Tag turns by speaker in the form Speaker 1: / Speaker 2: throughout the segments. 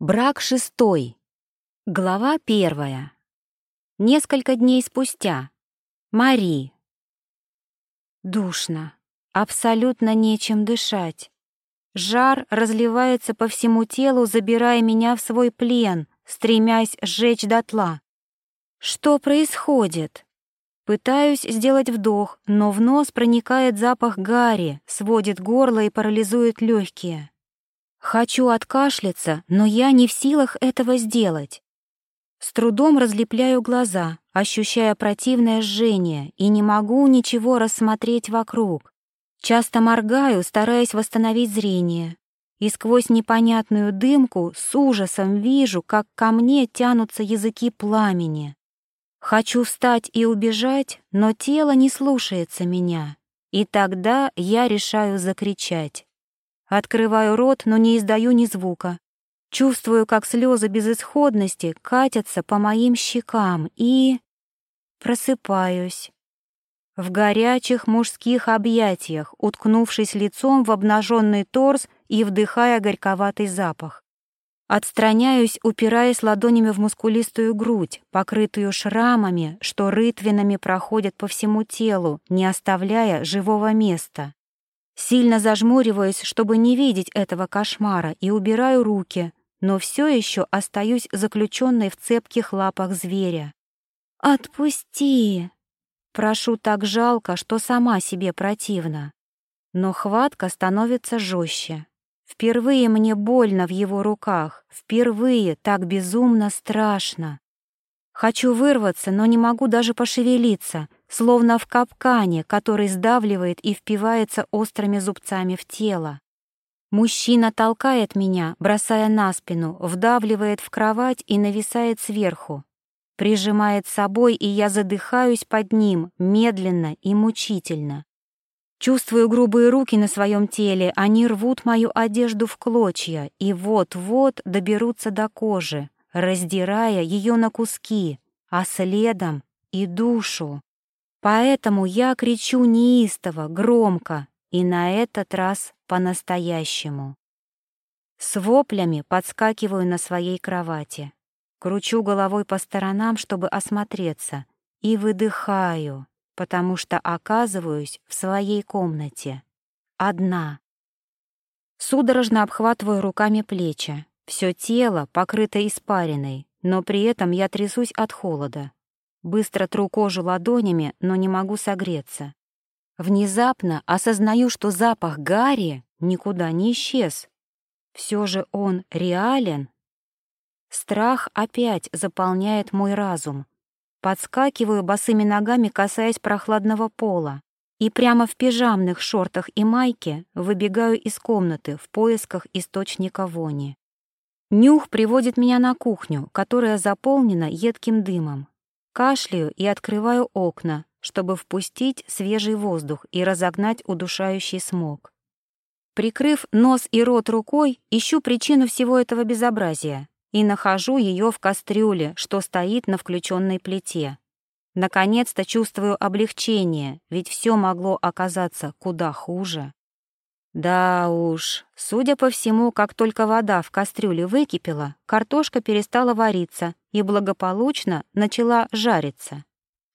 Speaker 1: Брак шестой. Глава первая. Несколько дней спустя. Мари. Душно. Абсолютно нечем дышать. Жар разливается по всему телу, забирая меня в свой плен, стремясь сжечь дотла. Что происходит? Пытаюсь сделать вдох, но в нос проникает запах гари, сводит горло и парализует легкие. Хочу откашляться, но я не в силах этого сделать. С трудом разлепляю глаза, ощущая противное жжение, и не могу ничего рассмотреть вокруг. Часто моргаю, стараясь восстановить зрение. И сквозь непонятную дымку с ужасом вижу, как ко мне тянутся языки пламени. Хочу встать и убежать, но тело не слушается меня. И тогда я решаю закричать. Открываю рот, но не издаю ни звука. Чувствую, как слезы безысходности катятся по моим щекам и... Просыпаюсь. В горячих мужских объятиях, уткнувшись лицом в обнаженный торс и вдыхая горьковатый запах. Отстраняюсь, упираясь ладонями в мускулистую грудь, покрытую шрамами, что рытвинами проходят по всему телу, не оставляя живого места. Сильно зажмуриваюсь, чтобы не видеть этого кошмара, и убираю руки, но все еще остаюсь заключенной в цепких лапах зверя. «Отпусти!» Прошу так жалко, что сама себе противна. Но хватка становится жестче. Впервые мне больно в его руках, впервые так безумно страшно. Хочу вырваться, но не могу даже пошевелиться, словно в капкане, который сдавливает и впивается острыми зубцами в тело. Мужчина толкает меня, бросая на спину, вдавливает в кровать и нависает сверху. Прижимает собой, и я задыхаюсь под ним, медленно и мучительно. Чувствую грубые руки на своем теле, они рвут мою одежду в клочья и вот-вот доберутся до кожи, раздирая ее на куски, а следом и душу. Поэтому я кричу неистово, громко, и на этот раз по-настоящему. С воплями подскакиваю на своей кровати, кручу головой по сторонам, чтобы осмотреться, и выдыхаю, потому что оказываюсь в своей комнате. Одна. Судорожно обхватываю руками плечи, все тело покрыто испариной, но при этом я трясусь от холода. Быстро тру кожу ладонями, но не могу согреться. Внезапно осознаю, что запах гари никуда не исчез. Все же он реален. Страх опять заполняет мой разум. Подскакиваю босыми ногами, касаясь прохладного пола, и прямо в пижамных шортах и майке выбегаю из комнаты в поисках источника вони. Нюх приводит меня на кухню, которая заполнена едким дымом. Кашляю и открываю окна, чтобы впустить свежий воздух и разогнать удушающий смог. Прикрыв нос и рот рукой, ищу причину всего этого безобразия и нахожу ее в кастрюле, что стоит на включенной плите. Наконец-то чувствую облегчение, ведь все могло оказаться куда хуже. Да уж, судя по всему, как только вода в кастрюле выкипела, картошка перестала вариться и благополучно начала жариться.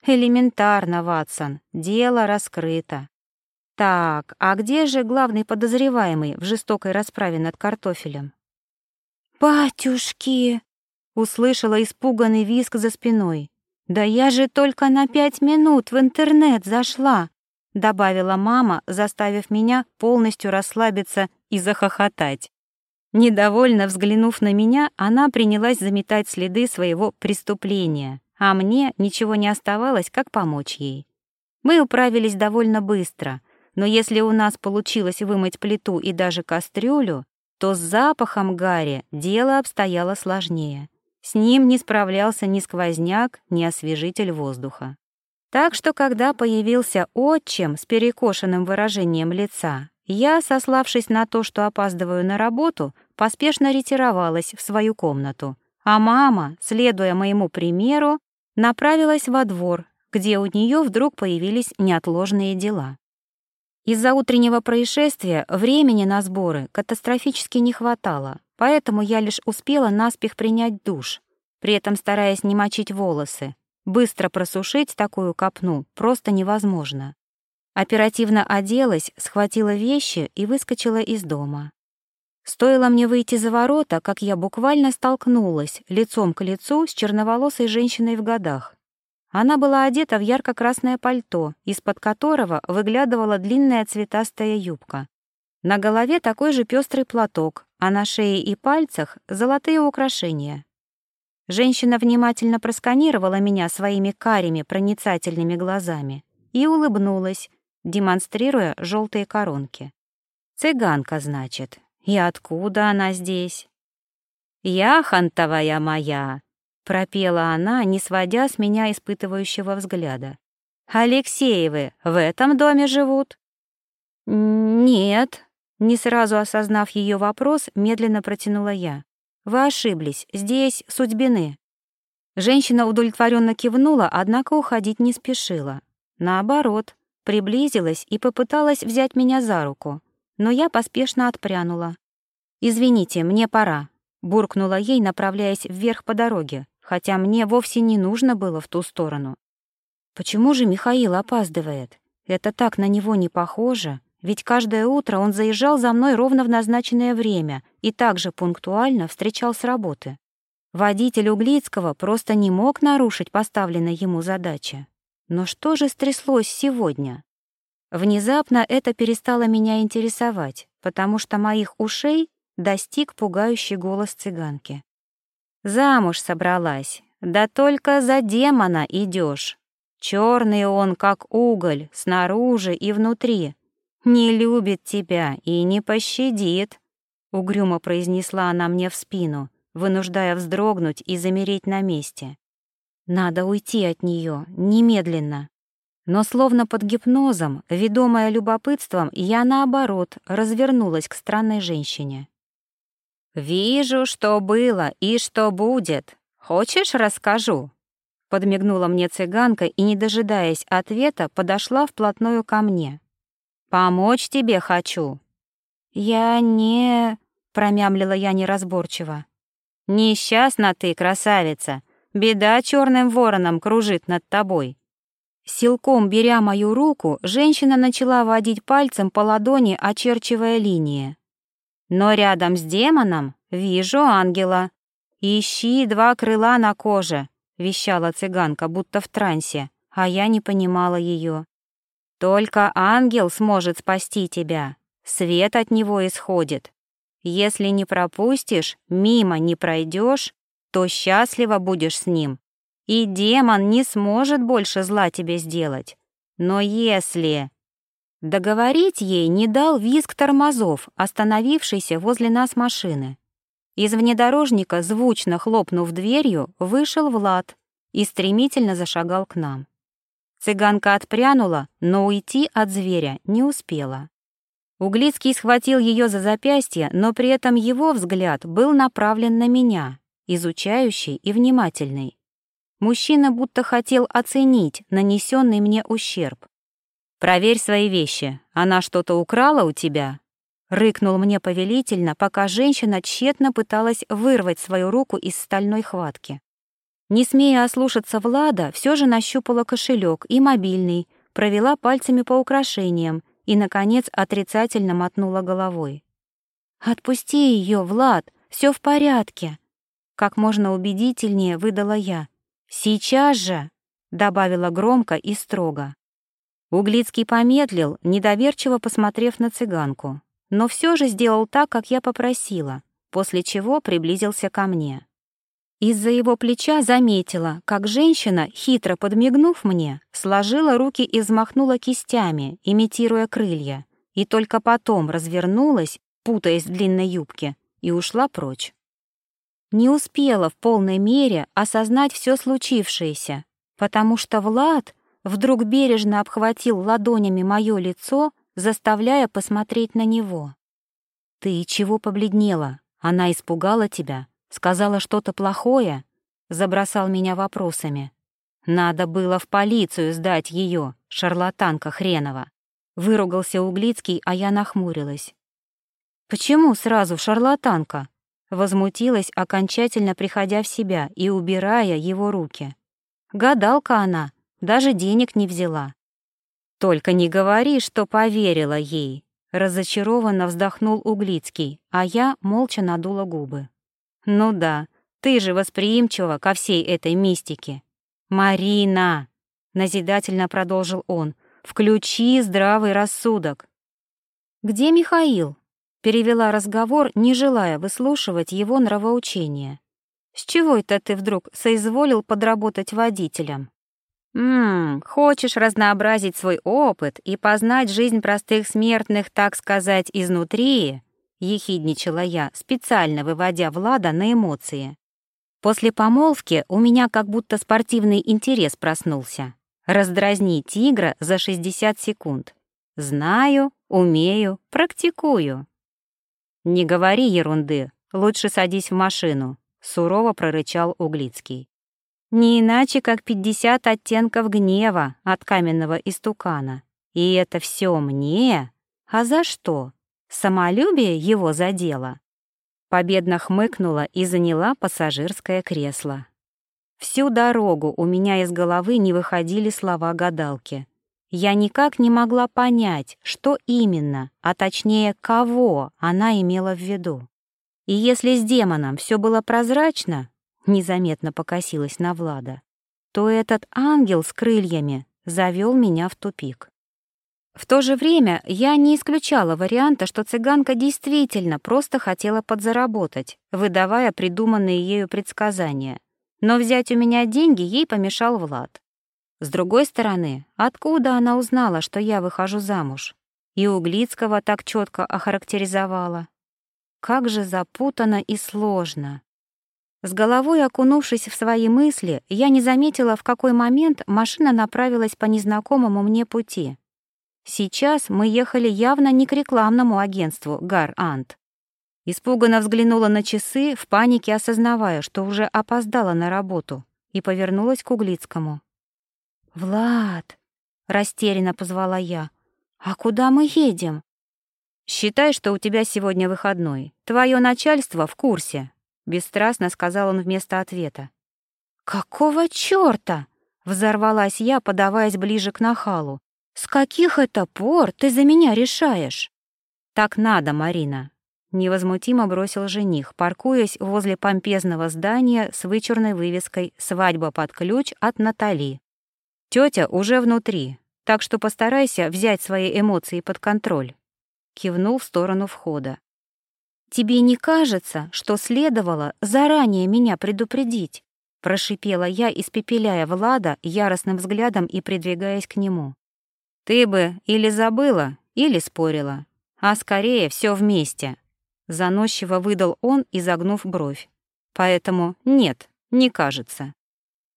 Speaker 1: Элементарно, Ватсон, дело раскрыто. Так, а где же главный подозреваемый в жестокой расправе над картофелем? «Батюшки!» — услышала испуганный визг за спиной. «Да я же только на пять минут в интернет зашла!» — добавила мама, заставив меня полностью расслабиться и захохотать. Недовольно взглянув на меня, она принялась заметать следы своего преступления, а мне ничего не оставалось, как помочь ей. Мы управились довольно быстро, но если у нас получилось вымыть плиту и даже кастрюлю, то с запахом гари дело обстояло сложнее. С ним не справлялся ни сквозняк, ни освежитель воздуха. Так что, когда появился отчим с перекошенным выражением лица, я, сославшись на то, что опаздываю на работу, поспешно ретировалась в свою комнату, а мама, следуя моему примеру, направилась во двор, где у нее вдруг появились неотложные дела. Из-за утреннего происшествия времени на сборы катастрофически не хватало, поэтому я лишь успела наспех принять душ, при этом стараясь не мочить волосы. Быстро просушить такую копну просто невозможно. Оперативно оделась, схватила вещи и выскочила из дома. Стоило мне выйти за ворота, как я буквально столкнулась лицом к лицу с черноволосой женщиной в годах. Она была одета в ярко-красное пальто, из-под которого выглядывала длинная цветастая юбка. На голове такой же пестрый платок, а на шее и пальцах — золотые украшения. Женщина внимательно просканировала меня своими карими проницательными глазами и улыбнулась, демонстрируя желтые коронки. «Цыганка, значит. И откуда она здесь?» «Яхонтовая моя!» — пропела она, не сводя с меня испытывающего взгляда. «Алексеевы в этом доме живут?» «Нет», — не сразу осознав ее вопрос, медленно протянула я. «Вы ошиблись, здесь судьбины». Женщина удовлетворенно кивнула, однако уходить не спешила. Наоборот, приблизилась и попыталась взять меня за руку, но я поспешно отпрянула. «Извините, мне пора», — буркнула ей, направляясь вверх по дороге, хотя мне вовсе не нужно было в ту сторону. Почему же Михаил опаздывает? Это так на него не похоже, ведь каждое утро он заезжал за мной ровно в назначенное время и также пунктуально встречал с работы. Водитель Углицкого просто не мог нарушить поставленной ему задачи. Но что же стряслось сегодня? Внезапно это перестало меня интересовать, потому что моих ушей достиг пугающий голос цыганки. Замуж собралась, да только за демона идешь. Черный он, как уголь, снаружи и внутри. Не любит тебя и не пощадит, угрюмо произнесла она мне в спину, вынуждая вздрогнуть и замереть на месте. Надо уйти от нее немедленно. Но словно под гипнозом, ведомая любопытством, я наоборот развернулась к странной женщине. «Вижу, что было и что будет. Хочешь, расскажу?» Подмигнула мне цыганка и, не дожидаясь ответа, подошла вплотную ко мне. «Помочь тебе хочу». «Я не...» — промямлила я неразборчиво. «Несчастна ты, красавица. Беда черным вороном кружит над тобой». Силком беря мою руку, женщина начала водить пальцем по ладони, очерчивая линии. Но рядом с демоном вижу ангела. Ищи два крыла на коже, вещала цыганка, будто в трансе, а я не понимала ее. Только ангел сможет спасти тебя. Свет от него исходит. Если не пропустишь, мимо не пройдешь, то счастливо будешь с ним. И демон не сможет больше зла тебе сделать. Но если... Договорить ей не дал визг тормозов, остановившийся возле нас машины. Из внедорожника, звучно хлопнув дверью, вышел Влад и стремительно зашагал к нам. Цыганка отпрянула, но уйти от зверя не успела. Углицкий схватил ее за запястье, но при этом его взгляд был направлен на меня, изучающий и внимательный. Мужчина будто хотел оценить нанесенный мне ущерб. «Проверь свои вещи. Она что-то украла у тебя?» Рыкнул мне повелительно, пока женщина тщетно пыталась вырвать свою руку из стальной хватки. Не смея ослушаться Влада, все же нащупала кошелек и мобильный, провела пальцами по украшениям и, наконец, отрицательно мотнула головой. «Отпусти ее, Влад, все в порядке!» Как можно убедительнее выдала я. «Сейчас же!» — добавила громко и строго. Углицкий помедлил, недоверчиво посмотрев на цыганку, но все же сделал так, как я попросила, после чего приблизился ко мне. Из-за его плеча заметила, как женщина, хитро подмигнув мне, сложила руки и взмахнула кистями, имитируя крылья, и только потом развернулась, путаясь в длинной юбке, и ушла прочь. Не успела в полной мере осознать все случившееся, потому что Влад вдруг бережно обхватил ладонями мое лицо, заставляя посмотреть на него. «Ты чего побледнела? Она испугала тебя? Сказала что-то плохое?» Забросал меня вопросами. «Надо было в полицию сдать ее, шарлатанка хренова!» Выругался Углицкий, а я нахмурилась. «Почему сразу шарлатанка?» Возмутилась, окончательно приходя в себя и убирая его руки. Гадалка она, даже денег не взяла. «Только не говори, что поверила ей», — разочарованно вздохнул Углицкий, а я молча надула губы. «Ну да, ты же восприимчива ко всей этой мистике». «Марина!» — назидательно продолжил он. «Включи здравый рассудок». «Где Михаил?» Перевела разговор, не желая выслушивать его нравоучения. «С чего это ты вдруг соизволил подработать водителем?» «Ммм, хочешь разнообразить свой опыт и познать жизнь простых смертных, так сказать, изнутри?» — ехидничала я, специально выводя Влада на эмоции. После помолвки у меня как будто спортивный интерес проснулся. Раздразни тигра за 60 секунд. Знаю, умею, практикую. «Не говори ерунды, лучше садись в машину», — сурово прорычал Углицкий. «Не иначе, как пятьдесят оттенков гнева от каменного истукана. И это все мне? А за что? Самолюбие его задело?» Победно хмыкнула и заняла пассажирское кресло. Всю дорогу у меня из головы не выходили слова гадалки. Я никак не могла понять, что именно, а точнее, кого она имела в виду. И если с демоном все было прозрачно, незаметно покосилась на Влада, то этот ангел с крыльями завел меня в тупик. В то же время я не исключала варианта, что цыганка действительно просто хотела подзаработать, выдавая придуманные ею предсказания. Но взять у меня деньги ей помешал Влад. С другой стороны, откуда она узнала, что я выхожу замуж? И Углицкого так четко охарактеризовала. Как же запутано и сложно. С головой окунувшись в свои мысли, я не заметила, в какой момент машина направилась по незнакомому мне пути. Сейчас мы ехали явно не к рекламному агентству «Гар-Ант». Испуганно взглянула на часы, в панике осознавая, что уже опоздала на работу, и повернулась к Углицкому. «Влад!» — растерянно позвала я. «А куда мы едем?» «Считай, что у тебя сегодня выходной. Твое начальство в курсе», — бесстрастно сказал он вместо ответа. «Какого чёрта?» — взорвалась я, подаваясь ближе к нахалу. «С каких это пор ты за меня решаешь?» «Так надо, Марина», — невозмутимо бросил жених, паркуясь возле помпезного здания с вычурной вывеской «Свадьба под ключ от Натали». Тетя уже внутри, так что постарайся взять свои эмоции под контроль. Кивнул в сторону входа. Тебе не кажется, что следовало заранее меня предупредить? Прошипела я, испепеляя Влада яростным взглядом и придвигаясь к нему. Ты бы или забыла, или спорила, а скорее все вместе. Заносчиво выдал он, изогнув бровь. Поэтому нет, не кажется.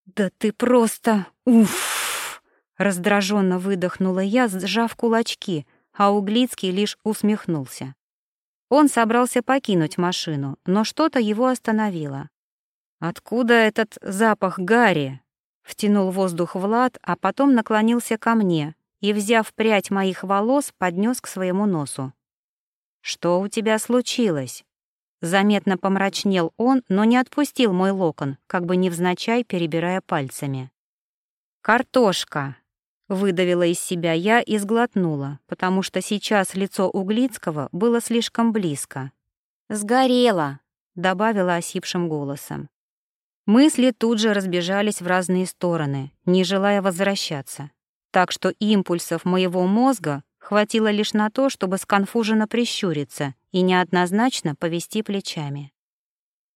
Speaker 1: Да ты просто... Уф! Раздраженно выдохнула я, сжав кулачки, а Углицкий лишь усмехнулся. Он собрался покинуть машину, но что-то его остановило. «Откуда этот запах гари?» Втянул воздух Влад, а потом наклонился ко мне и, взяв прядь моих волос, поднес к своему носу. «Что у тебя случилось?» Заметно помрачнел он, но не отпустил мой локон, как бы невзначай перебирая пальцами. «Картошка!» Выдавила из себя я и сглотнула, потому что сейчас лицо Углицкого было слишком близко. «Сгорело», — добавила осипшим голосом. Мысли тут же разбежались в разные стороны, не желая возвращаться. Так что импульсов моего мозга хватило лишь на то, чтобы сконфуженно прищуриться и неоднозначно повести плечами.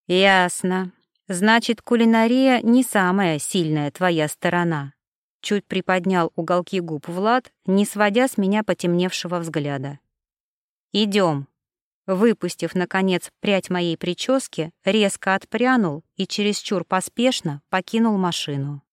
Speaker 1: «Ясно. Значит, кулинария не самая сильная твоя сторона», Чуть приподнял уголки губ Влад, не сводя с меня потемневшего взгляда. Идем. Выпустив, наконец, прядь моей прически, резко отпрянул и чересчур поспешно покинул машину.